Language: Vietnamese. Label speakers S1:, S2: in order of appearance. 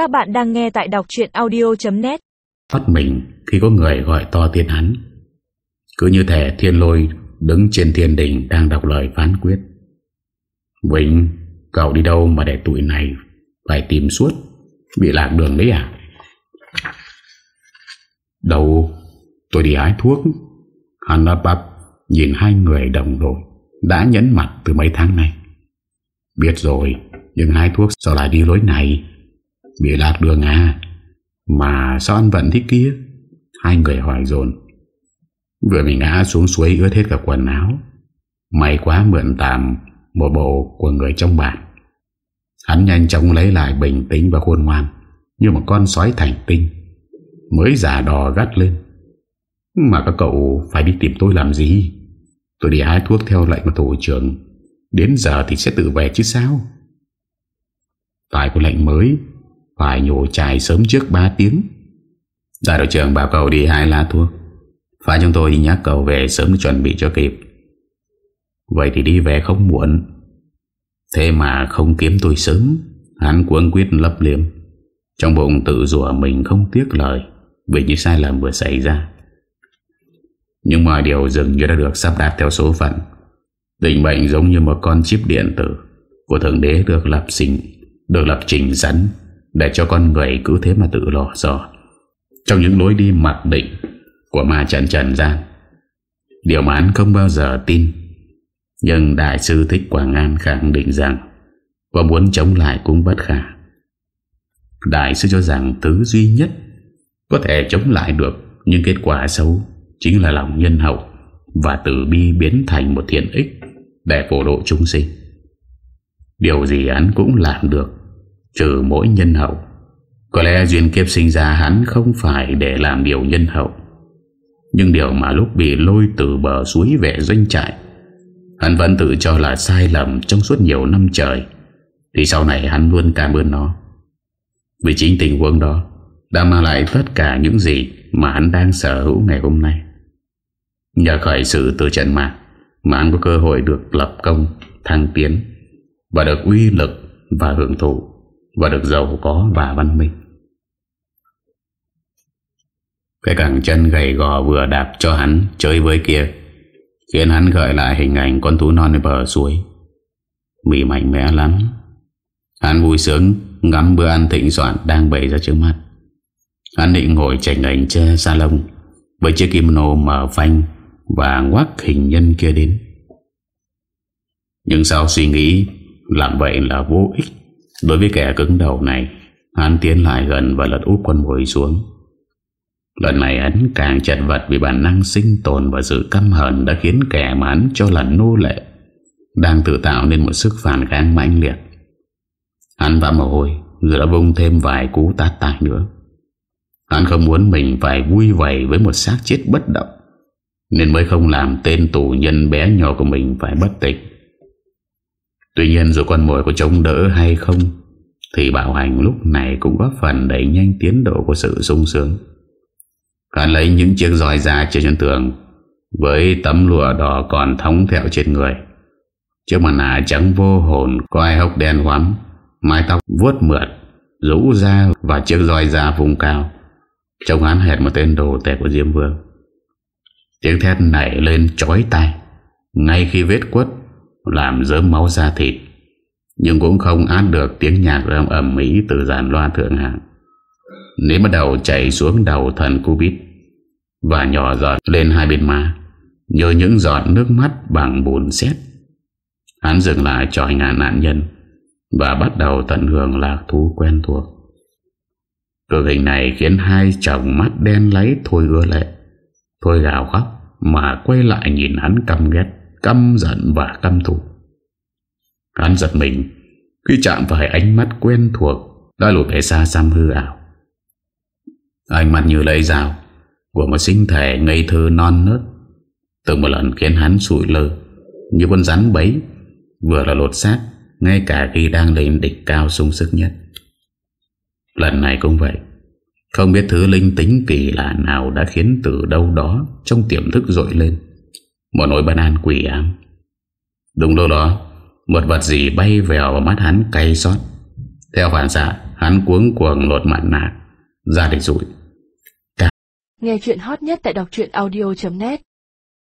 S1: Các bạn đang nghe tại đọc chuyện audio.net
S2: phát mình khi có người gọi to tên hắn Cứ như thể thiên lôi đứng trên thiên đình đang đọc lời phán quyết. Vĩnh, cậu đi đâu mà để tụi này phải tìm suốt? Bị lạc đường đấy à? Đâu Tôi đi hái thuốc. Hắn ấp Nhìn hai người đồng đội Đã nhấn mặt từ mấy tháng nay. Biết rồi Nhưng hái thuốc sao lại đi lối này? Bị lạc đường à Mà sao anh vẫn thích kia? Hai người hỏi dồn. Vừa bị ngã xuống suối ướt hết cả quần áo. May quá mượn tạm Một bộ của người trong bản. Hắn nhanh chóng lấy lại bình tĩnh và khôn ngoan, Như một con sói thành tinh, Mới giả đò gắt lên. Mà các cậu phải đi tìm tôi làm gì? Tôi đi hái thuốc theo lệnh của thủ trưởng. Đến giờ thì sẽ tự về chứ sao? Phải có lệnh mới phải nhổ chài sớm trước 3 tiếng. Đại đội trưởng bảo cậu đi hai lá thuốc. Phải chúng tôi đi nhắc cậu về sớm chuẩn bị cho kịp. Vậy thì đi về không muộn. Thế mà không kiếm tôi sớm, Hắn cuốn quyết lấp liếm. Trong bụng tự rủa mình không tiếc lời, Vì những sai lầm vừa xảy ra. Nhưng mọi điều dường như đã được sắp đặt theo số phận. Định mệnh giống như một con chip điện tử Của Thượng Đế được lập sinh Được lập trình rắn. Để cho con người cứ thế mà tự lò dò Trong những lối đi mặc định Của ma trận trần gian, Điều mà anh không bao giờ tin, Nhưng Đại sư Thích Quảng An khẳng định rằng và muốn chống lại cũng bất khả. Đại sư cho rằng thứ duy nhất Có thể chống lại được Nhưng kết quả xấu Chính là lòng nhân hậu Và từ bi biến thành một thiện ích Để phổ độ chúng sinh. Điều gì hắn cũng làm được Trừ mỗi nhân hậu. Có lẽ duyên kiếp sinh ra hắn không phải để làm điều nhân hậu. Nhưng điều mà lúc bị lôi từ bờ suối về doanh trại, Hắn vẫn tự cho là sai lầm trong suốt nhiều năm trời. Thì sau này hắn luôn cảm ơn nó. Vì chính tình huống đó, Đã mang lại tất cả những gì Mà hắn đang sở hữu ngày hôm nay. Nhờ khởi sự từ trận mạng Mà hắn có cơ hội được lập công, Thăng tiến Và được uy lực và hưởng thụ. Và được giàu có và văn minh. Cái cẳng chân gầy gò vừa đạp cho hắn chơi với kia, Khiến hắn gợi lại hình ảnh con thú non ở bờ suối. Mì mạnh mẽ lắm. Hắn vui sướng ngắm bữa ăn thịnh soạn đang bày ra trước mắt. Hắn định ngồi chảnh ảnh che salon Với chiếc kimono mở phanh Và ngoác hình nhân kia đến. Nhưng sau suy nghĩ, Làm vậy là vô ích. Đối với kẻ cứng đầu này, Hắn tiến lại gần và lật úp con mồi xuống Lần này hắn càng chật vật vì bản năng sinh tồn và sự căm hờn đã khiến kẻ mà hắn cho là nô lệ, đang tự tạo nên một sức phản kháng mãnh liệt. Hắn vã mồ hôi, rồi đã vung thêm vài cú tát tài nữa. Hắn không muốn mình phải vui vầy với một xác chết bất động, nên mới không làm tên tù nhân bé nhỏ của mình phải bất tịch. Tuy nhiên dù con mồi có chống đỡ hay không, thì bảo hành lúc này cũng góp phần đẩy nhanh tiến độ của sự sung sướng. Hắn lấy những chiếc roi ra trên chân tường, Với tấm lụa đỏ còn thống thẹo trên người. Chiếc mặt nạ trắng vô hồn, Có ai hốc đen hoắm, Mái tóc vuốt mượt, Rũ ra và chiếc roi ra vùng cao. Trông hắn hệt một tên đồ tệ của Diêm Vương. Tiếng thét nảy lên chói tay Ngay khi vết quất làm dớm máu ra thịt. Nhưng cũng không át được tiếng nhạc râm ầm mỹ từ dàn loa thượng hạng. Nếu bắt đầu chảy xuống đầu thần Cubit Và nhỏ giọt lên hai bên má Như những giọt nước mắt bằng bùn xét Hắn dừng lại tròi ngàn nạn nhân Và bắt đầu tận hưởng lạc thú quen thuộc. Cực hình này khiến hai chồng mắt đen lấy Thôi ưa lệ. Thôi gào khóc Mà quay lại nhìn hắn căm ghét. Căm giận và căm thù. Hắn giật mình, Khi chạm phải ánh mắt quen thuộc, Đã lụt về xa xăm hư ảo. Ánh mắt như lấy dao Của một sinh thể ngây thơ non nớt Từng một lần khiến hắn sụi lơ, Như con rắn bấy Vừa là lột xác, Ngay cả khi đang lên địch cao sung sức nhất. Lần này cũng vậy, Không biết thứ linh tính kỳ lạ nào Đã khiến từ đâu đó Trong tiềm thức dội lên. Một nỗi bất an quỷ ám. Đúng lúc đó, Một vật gì bay vèo vào mắt hắn cay xót. Theo phản xạ, Hắn cuống cuồng lột mặt nạ, Ra để rụi. Cả...
S1: Nghe chuyện hot nhất tại đọc audio.net